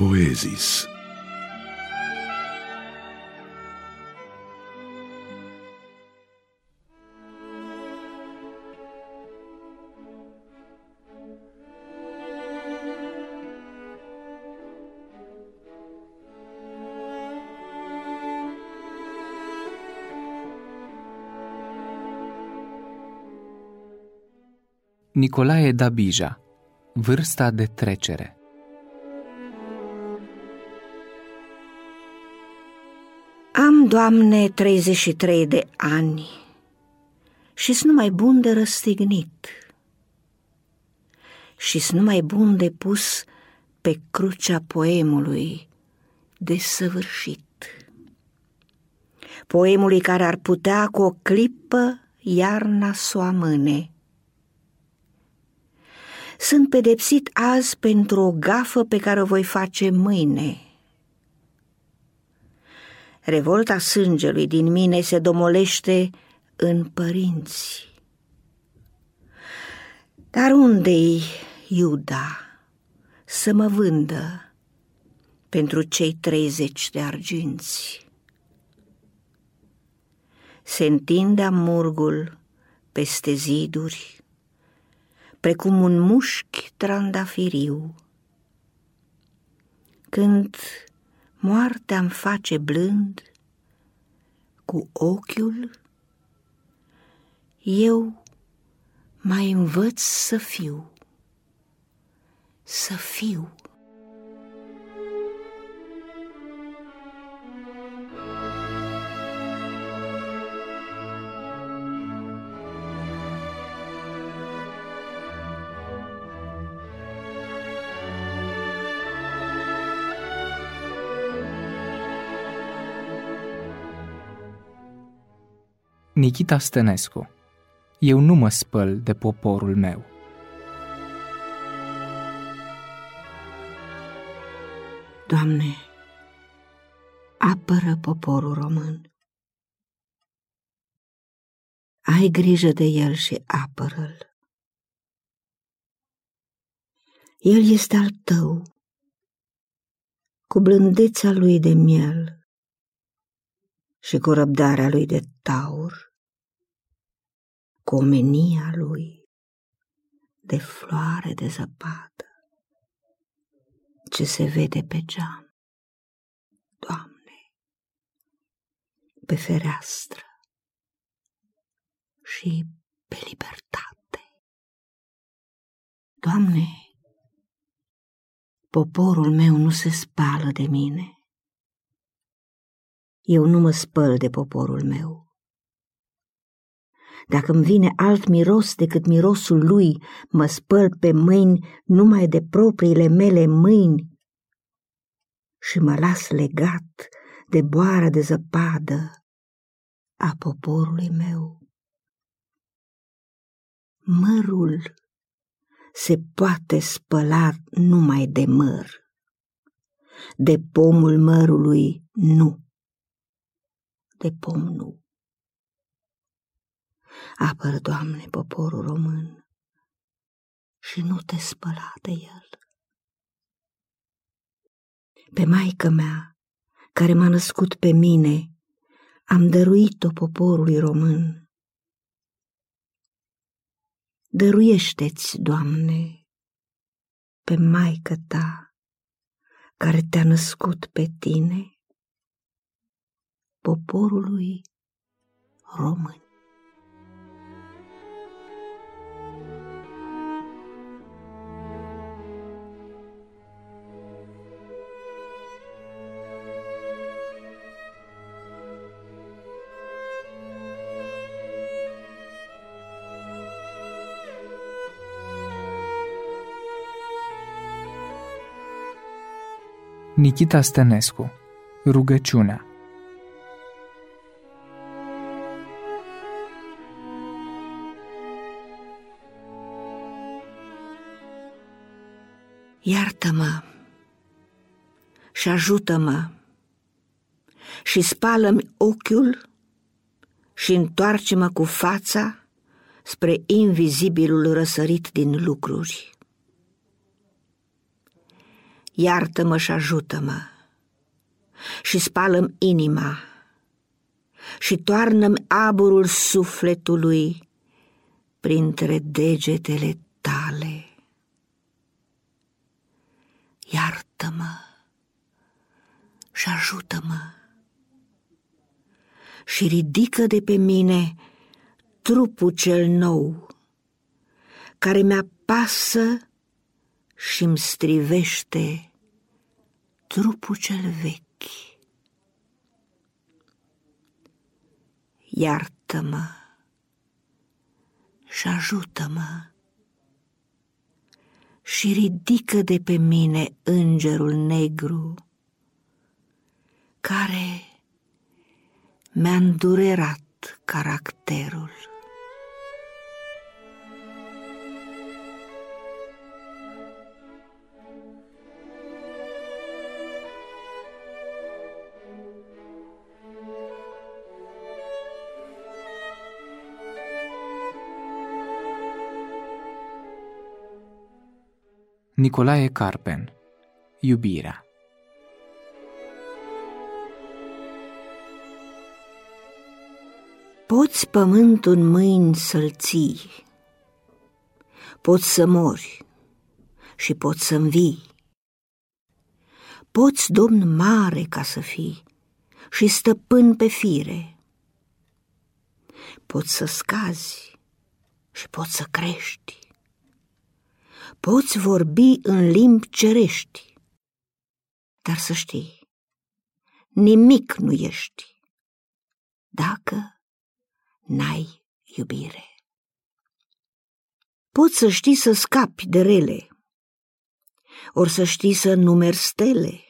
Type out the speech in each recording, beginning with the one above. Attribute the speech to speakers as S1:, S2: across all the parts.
S1: Poezis.
S2: Nicolae Dabija Vârsta de trecere
S3: Doamne, 33 de ani și sunt numai bun de răstignit și sunt numai bun de pus pe crucea poemului de săvârșit. Poemului care ar putea cu o clipă iarna să o amâne. Sunt pedepsit azi pentru o gafă pe care o voi face mâine Revolta sângelui din mine se domolește în părinți. Dar unde-i Iuda să mă vândă pentru cei treizeci de arginți? Se întinde amurgul peste ziduri, precum un mușchi trandafiriu. Când moartea îmi face blând cu ochiul, eu mai învăț să fiu, să fiu.
S2: Nikita Stănescu Eu nu mă spăl de poporul meu.
S3: Doamne, apără poporul român. Ai grijă de el și apără-l. El este al tău, cu blândețea lui de miel și cu răbdarea lui de taur cu omenia lui de floare de zăpadă ce se vede pe geam. Doamne, pe fereastră și pe libertate. Doamne, poporul meu nu se spală de mine. Eu nu mă spăl de poporul meu dacă îmi vine alt miros decât mirosul lui, mă spăl pe mâini numai de propriile mele mâini și mă las legat de boara de zăpadă a poporului meu. Mărul se poate spăla numai de măr, de pomul mărului nu, de pom nu. Apăr, Doamne, poporul român și nu te spăla de el. Pe maică mea, care m-a născut pe mine, am dăruit-o poporului român. Dăruiește-ți, Doamne, pe maică ta, care te-a născut pe tine, poporului român.
S2: Nikita Stănescu Rugăciunea
S3: Iartă-mă și ajută-mă și spală-mi ochiul și întoarce-mă cu fața spre invizibilul răsărit din lucruri. Iartă-mă și ajută-mă. Și spală inima. Și toarnă-mi aburul sufletului printre degetele tale. Iartă-mă și ajută-mă. Și ridică de pe mine trupul cel nou care mi-apasă și îmi strivește trupul cel vechi. Iartă-mă și ajută-mă și ridică de pe mine îngerul negru care mi-a îndurerat caracterul.
S2: Nicolae Carpen. Iubirea.
S3: Poți pământul în mâini să-l ții, poți să mori și poți să învii, poți domn mare ca să fii și stăpân pe fire, poți să scazi și poți să crești, poți vorbi în limbi cerești, dar să știi, nimic nu ești dacă n-ai iubire. Poți să știi să scapi de rele, ori să știi să numeri stele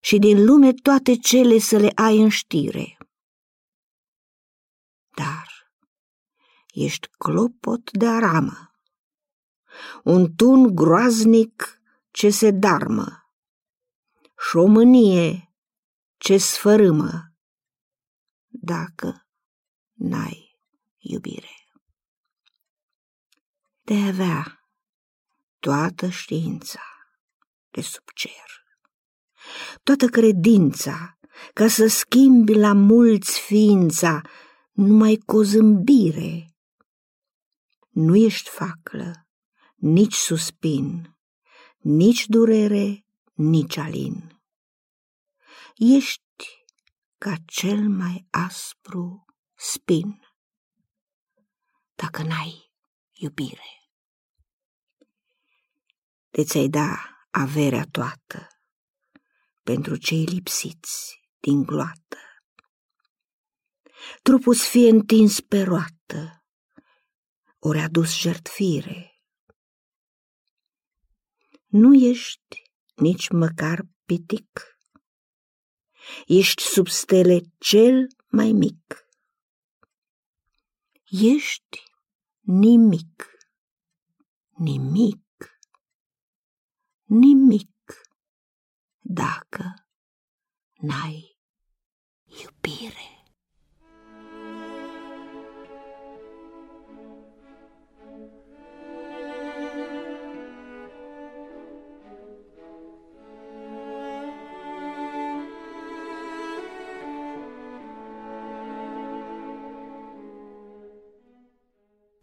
S3: și din lume toate cele să le ai în știre. Dar ești clopot de aramă, un tun groaznic ce se darmă și o mânie ce sfărâmă, dacă n-ai iubire. De avea toată știința de sub cer, toată credința ca să schimbi la mulți ființa numai cu o zâmbire. Nu ești faclă, nici suspin, nici durere, nici alin. Ești ca cel mai aspru spin, dacă n-ai iubire. De ți-ai da averea toată pentru cei lipsiți din gloată. Trupul fie întins pe roată, ori adus jertfire. Nu ești nici măcar pitic, ești sub stele cel mai mic. Ești nimic, nimic, nimic. Dacă n-ai iubire.